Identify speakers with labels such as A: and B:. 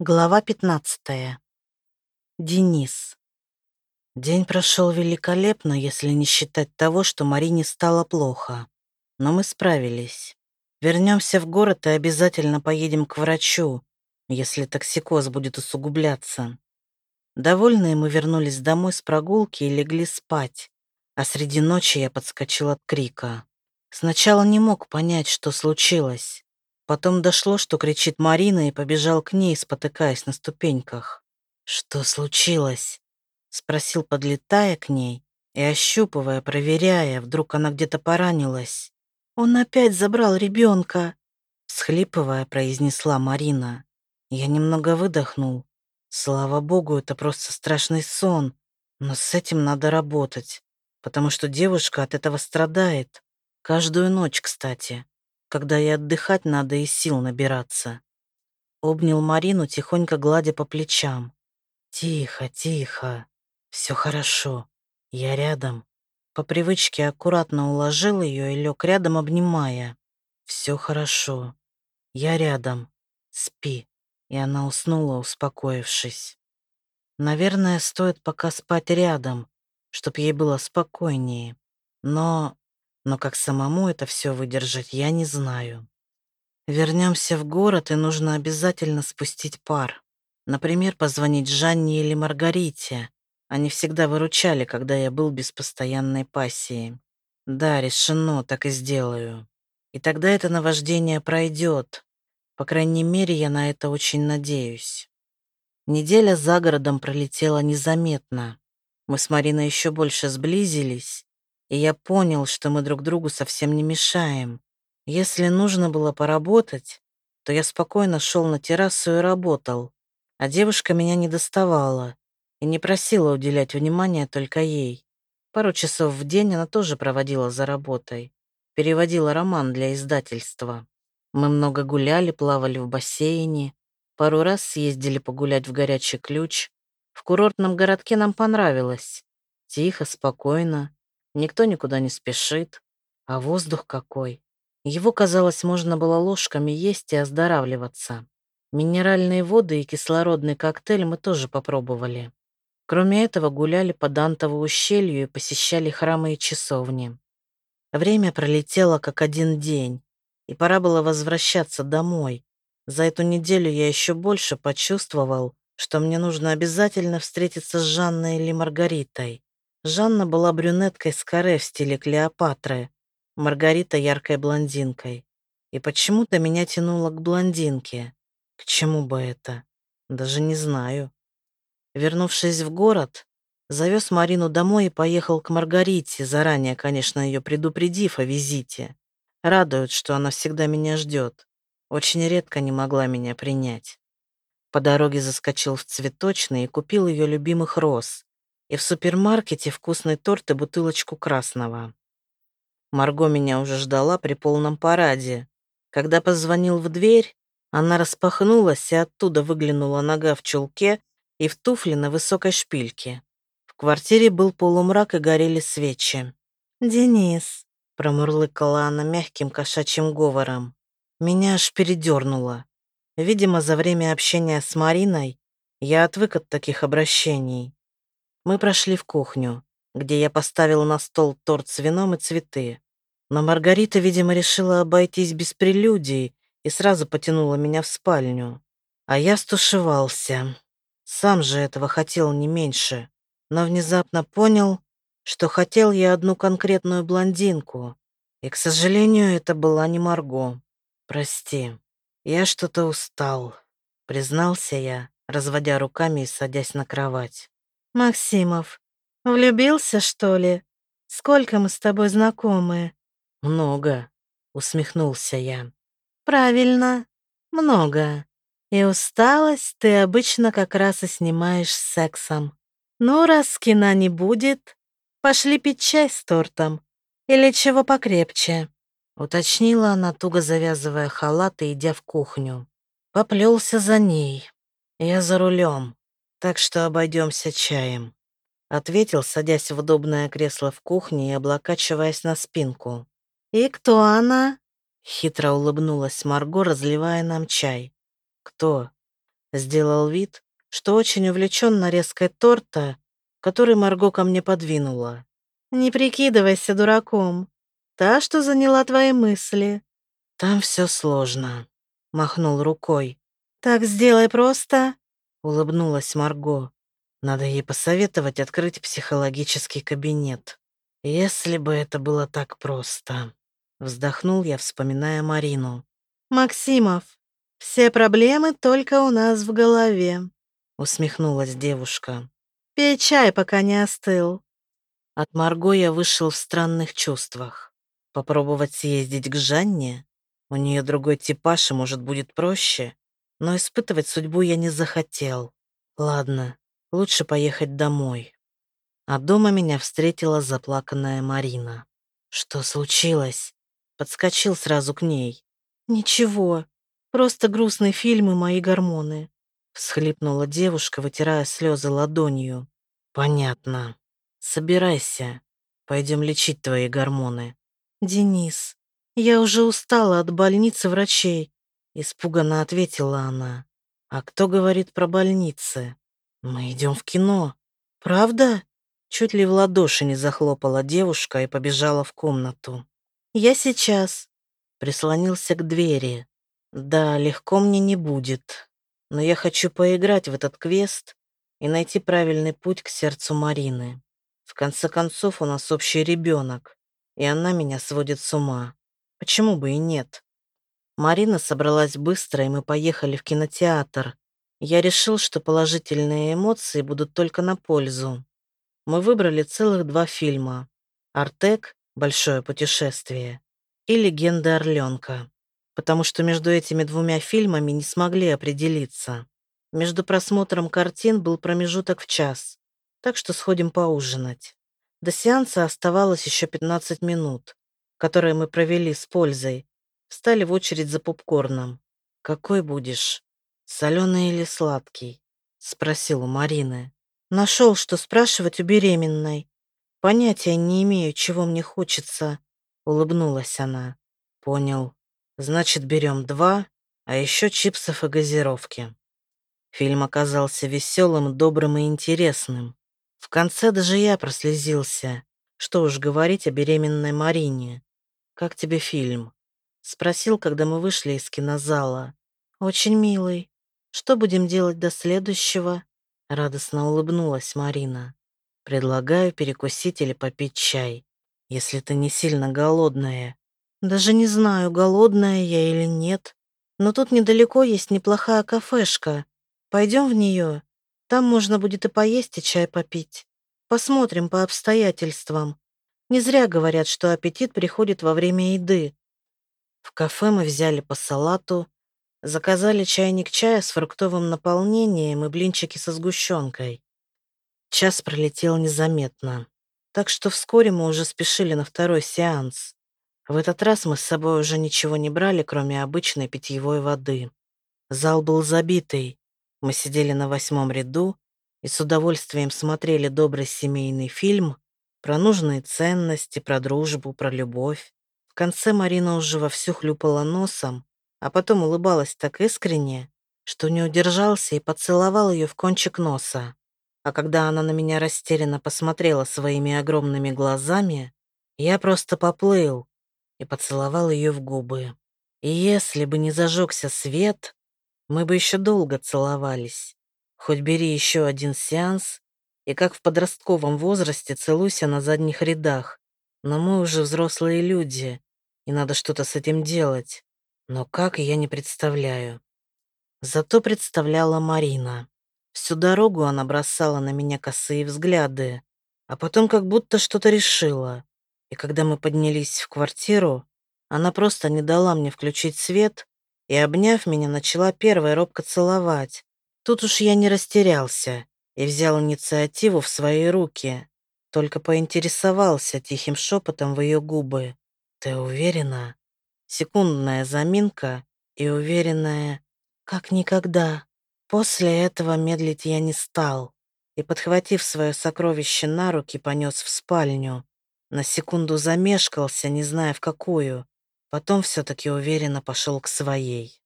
A: Глава 15. Денис. День прошел великолепно, если не считать того, что Марине стало плохо. Но мы справились. Вернемся в город и обязательно поедем к врачу, если токсикоз будет усугубляться. Довольные мы вернулись домой с прогулки и легли спать, а среди ночи я подскочил от крика. Сначала не мог понять, что случилось. Потом дошло, что кричит Марина, и побежал к ней, спотыкаясь на ступеньках. «Что случилось?» — спросил, подлетая к ней и ощупывая, проверяя, вдруг она где-то поранилась. «Он опять забрал ребенка!» — всхлипывая, произнесла Марина. Я немного выдохнул. Слава богу, это просто страшный сон, но с этим надо работать, потому что девушка от этого страдает. Каждую ночь, кстати когда и отдыхать надо и сил набираться. Обнял Марину, тихонько гладя по плечам. «Тихо, тихо, все хорошо, я рядом». По привычке аккуратно уложил ее и лег рядом, обнимая. «Все хорошо, я рядом, спи». И она уснула, успокоившись. Наверное, стоит пока спать рядом, чтоб ей было спокойнее. Но но как самому это все выдержать, я не знаю. Вернемся в город, и нужно обязательно спустить пар. Например, позвонить Жанне или Маргарите. Они всегда выручали, когда я был без постоянной пассии. Да, решено, так и сделаю. И тогда это наваждение пройдет. По крайней мере, я на это очень надеюсь. Неделя за городом пролетела незаметно. Мы с Мариной еще больше сблизились, и я понял, что мы друг другу совсем не мешаем. Если нужно было поработать, то я спокойно шел на террасу и работал, а девушка меня не доставала и не просила уделять внимания только ей. Пару часов в день она тоже проводила за работой, переводила роман для издательства. Мы много гуляли, плавали в бассейне, пару раз съездили погулять в горячий ключ. В курортном городке нам понравилось. Тихо, спокойно, Никто никуда не спешит. А воздух какой. Его, казалось, можно было ложками есть и оздоравливаться. Минеральные воды и кислородный коктейль мы тоже попробовали. Кроме этого, гуляли по Дантову ущелью и посещали храмы и часовни. Время пролетело как один день, и пора было возвращаться домой. За эту неделю я еще больше почувствовал, что мне нужно обязательно встретиться с Жанной или Маргаритой. Жанна была брюнеткой с каре в стиле Клеопатры, Маргарита яркой блондинкой. И почему-то меня тянуло к блондинке. К чему бы это? Даже не знаю. Вернувшись в город, завез Марину домой и поехал к Маргарите, заранее, конечно, ее предупредив о визите. Радует, что она всегда меня ждет. Очень редко не могла меня принять. По дороге заскочил в цветочный и купил ее любимых роз и в супермаркете вкусный торт и бутылочку красного. Марго меня уже ждала при полном параде. Когда позвонил в дверь, она распахнулась, и оттуда выглянула нога в чулке и в туфли на высокой шпильке. В квартире был полумрак и горели свечи. «Денис», — промурлыкала она мягким кошачьим говором. Меня аж передернуло. Видимо, за время общения с Мариной я отвык от таких обращений. Мы прошли в кухню, где я поставил на стол торт с вином и цветы. Но Маргарита, видимо, решила обойтись без прелюдий и сразу потянула меня в спальню. А я стушевался. Сам же этого хотел не меньше. Но внезапно понял, что хотел я одну конкретную блондинку. И, к сожалению, это была не Марго. Прости, я что-то устал, признался я, разводя руками и садясь на кровать. «Максимов, влюбился, что ли? Сколько мы с тобой знакомы?» «Много», — усмехнулся я. «Правильно, много. И усталость ты обычно как раз и снимаешь с сексом. Ну, раз кино не будет, пошли пить чай с тортом. Или чего покрепче», — уточнила она, туго завязывая халат и идя в кухню. Поплелся за ней. Я за рулем так что обойдемся чаем», — ответил, садясь в удобное кресло в кухне и облокачиваясь на спинку. «И кто она?» — хитро улыбнулась Марго, разливая нам чай. «Кто?» Сделал вид, что очень увлечен нарезкой торта, который Марго ко мне подвинула. «Не прикидывайся дураком. Та, что заняла твои мысли». «Там все сложно», — махнул рукой. «Так сделай просто», — улыбнулась Марго. «Надо ей посоветовать открыть психологический кабинет. Если бы это было так просто». Вздохнул я, вспоминая Марину. «Максимов, все проблемы только у нас в голове», усмехнулась девушка. «Пей чай, пока не остыл». От Марго я вышел в странных чувствах. Попробовать съездить к Жанне? У нее другой типаж, и, может, будет проще. Но испытывать судьбу я не захотел. Ладно, лучше поехать домой. А дома меня встретила заплаканная Марина. Что случилось? Подскочил сразу к ней. «Ничего, просто грустный фильм и мои гормоны», всхлипнула девушка, вытирая слезы ладонью. «Понятно. Собирайся. Пойдем лечить твои гормоны». «Денис, я уже устала от больницы врачей», испуганно ответила она. «А кто говорит про больницы? Мы идем в кино. Правда?» Чуть ли в ладоши не захлопала девушка и побежала в комнату. «Я сейчас», — прислонился к двери. «Да, легко мне не будет, но я хочу поиграть в этот квест и найти правильный путь к сердцу Марины. В конце концов, у нас общий ребенок, и она меня сводит с ума. Почему бы и нет?» Марина собралась быстро, и мы поехали в кинотеатр. Я решил, что положительные эмоции будут только на пользу. Мы выбрали целых два фильма. «Артек» «Большое путешествие» и «Легенда Орленка», потому что между этими двумя фильмами не смогли определиться. Между просмотром картин был промежуток в час, так что сходим поужинать. До сеанса оставалось еще 15 минут, которые мы провели с пользой. Встали в очередь за попкорном. «Какой будешь? Соленый или сладкий?» — спросил у Марины. Нашел, что спрашивать у беременной. Понятия не имею, чего мне хочется. Улыбнулась она. Понял. Значит, берем два, а еще чипсов и газировки. Фильм оказался веселым, добрым и интересным. В конце даже я прослезился. Что уж говорить о беременной Марине. «Как тебе фильм?» Спросил, когда мы вышли из кинозала. «Очень милый. Что будем делать до следующего?» Радостно улыбнулась Марина. Предлагаю перекусить или попить чай, если ты не сильно голодная. Даже не знаю, голодная я или нет. Но тут недалеко есть неплохая кафешка. Пойдем в нее. Там можно будет и поесть, и чай попить. Посмотрим по обстоятельствам. Не зря говорят, что аппетит приходит во время еды. В кафе мы взяли по салату, заказали чайник чая с фруктовым наполнением и блинчики со сгущенкой. Час пролетел незаметно, так что вскоре мы уже спешили на второй сеанс. В этот раз мы с собой уже ничего не брали, кроме обычной питьевой воды. Зал был забитый. Мы сидели на восьмом ряду и с удовольствием смотрели добрый семейный фильм про нужные ценности, про дружбу, про любовь. Конце Марина уже вовсю хлюпала носом, а потом улыбалась так искренне, что не удержался и поцеловал ее в кончик носа. А когда она на меня растерянно посмотрела своими огромными глазами, я просто поплыл и поцеловал ее в губы. И если бы не зажегся свет, мы бы еще долго целовались. Хоть бери еще один сеанс, и как в подростковом возрасте целуйся на задних рядах. Но мы уже взрослые люди, и надо что-то с этим делать. Но как, я не представляю. Зато представляла Марина. Всю дорогу она бросала на меня косые взгляды, а потом как будто что-то решила. И когда мы поднялись в квартиру, она просто не дала мне включить свет и, обняв меня, начала первой робко целовать. Тут уж я не растерялся и взял инициативу в свои руки, только поинтересовался тихим шепотом в ее губы. «Ты уверена?» Секундная заминка и уверенная, как никогда. После этого медлить я не стал и, подхватив свое сокровище на руки, понес в спальню. На секунду замешкался, не зная в какую, потом все-таки уверенно пошел к своей.